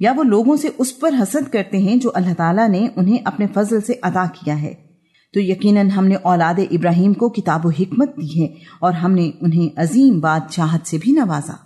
یا وہ لوگوں سے اس پر حسد کرتے ہیں جو اللہ تعالیٰ نے انہیں اپنے فضل سے عطا کیا ہے۔ تو یقیناً ہم نے اولاد ابراہیم کو کتاب و حکمت دی ہے اور ہم نے انہیں عظیم بادشاہت سے بھی نوازا۔